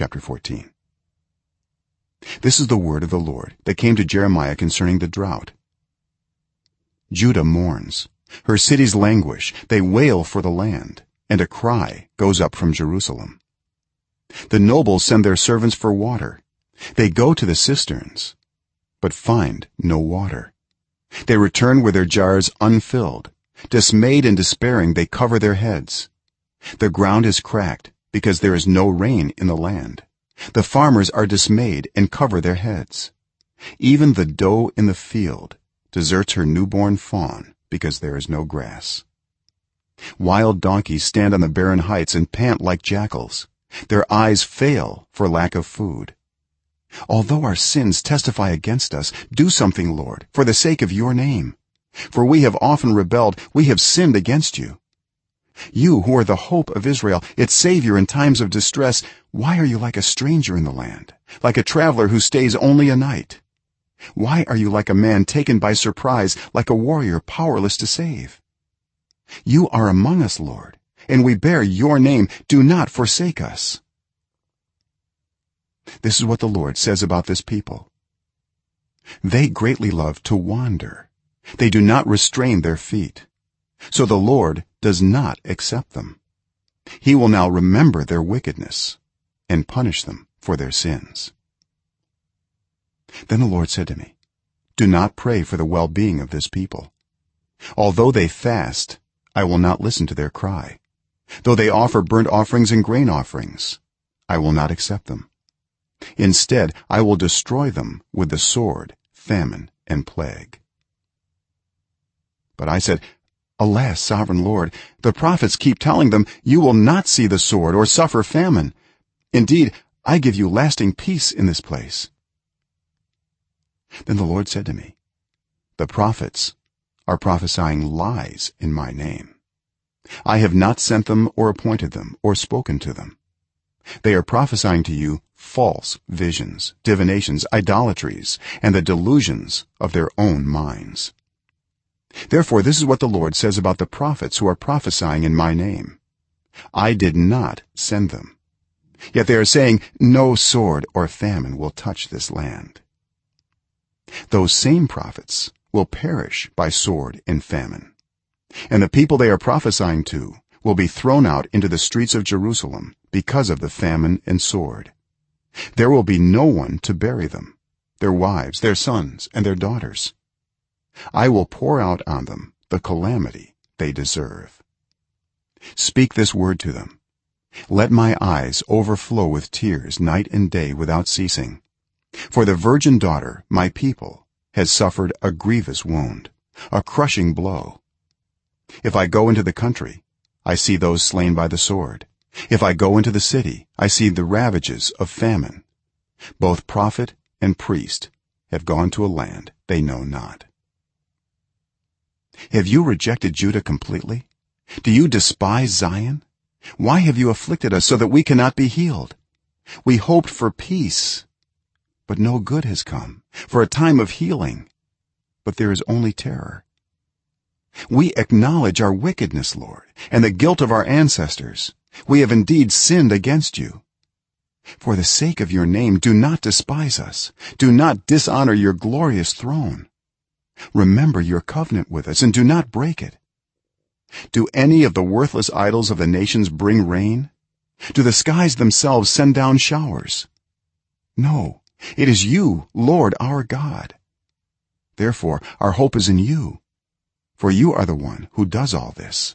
chapter 14 this is the word of the lord that came to jeremiah concerning the drought. Judah mourns. Her cities languish. They wail for the land and a cry goes up from jerusalem. The nobles send their servants for water. They go to the cisterns but find no water. They return with their jars unfilled. Dismayed and despairing they cover their heads. The ground is cracked because there is no rain in the land. The farmers are dismayed and cover their heads. Even the doe in the field deserts her newborn fawn because there is no grass. Wild donkeys stand on the barren heights and pant like jackals. Their eyes fail for lack of food. Although our sins testify against us do something lord for the sake of your name. For we have often rebelled we have sinned against you you who are the hope of israel its savior in times of distress why are you like a stranger in the land? Like a traveler who stays only a night? Why are you like a man taken by surprise like a warrior powerless to save? You are among us lord and we bear your name. Do not forsake us. This is what the lord says about this people. They greatly love to wander. They do not restrain their feet so the lord does not accept them. He will now remember their wickedness and punish them for their sins. Then the lord said to me do not pray for the well-being of this people. Although they fast i will not listen to their cry. Though they offer burnt offerings and grain offerings i will not accept them. Instead i will destroy them with the sword famine and plague. But i said alas sovereign lord the prophets keep telling them you will not see the sword or suffer famine. Indeed i give you lasting peace in this place. Then the lord said to me the prophets are prophesying lies in my name. I have not sent them or appointed them or spoken to them. They are prophesying to you false visions divinations idolatries and the delusions of their own minds therefore this is what the lord says about the prophets who are prophesying in my name. I did not send them. Yet they are saying no sword or famine will touch this land. Those same prophets will perish by sword and famine. And the people they are prophesying to will be thrown out into the streets of jerusalem because of the famine and sword. There will be no one to bury them their wives their sons and their daughters i will pour out on them the calamity they deserve. Speak this word to them. Let my eyes overflow with tears night and day without ceasing. For the virgin daughter my people has suffered a grievous wound a crushing blow. If i go into the country i see those slain by the sword. If i go into the city i see the ravages of famine. Both prophet and priest have gone to a land they know not have you rejected judah completely? Do you despise zion? Why have you afflicted us so that we cannot be healed? We hoped for peace but no good has come for a time of healing but there is only terror. We acknowledge our wickedness lord and the guilt of our ancestors. We have indeed sinned against you. For the sake of your name do not despise us. Do not dishonor your glorious throne remember your covenant with us and do not break it. Do any of the worthless idols of the nations bring rain? Do the skies themselves send down showers? No it is you lord our god. Therefore our hope is in you for you are the one who does all this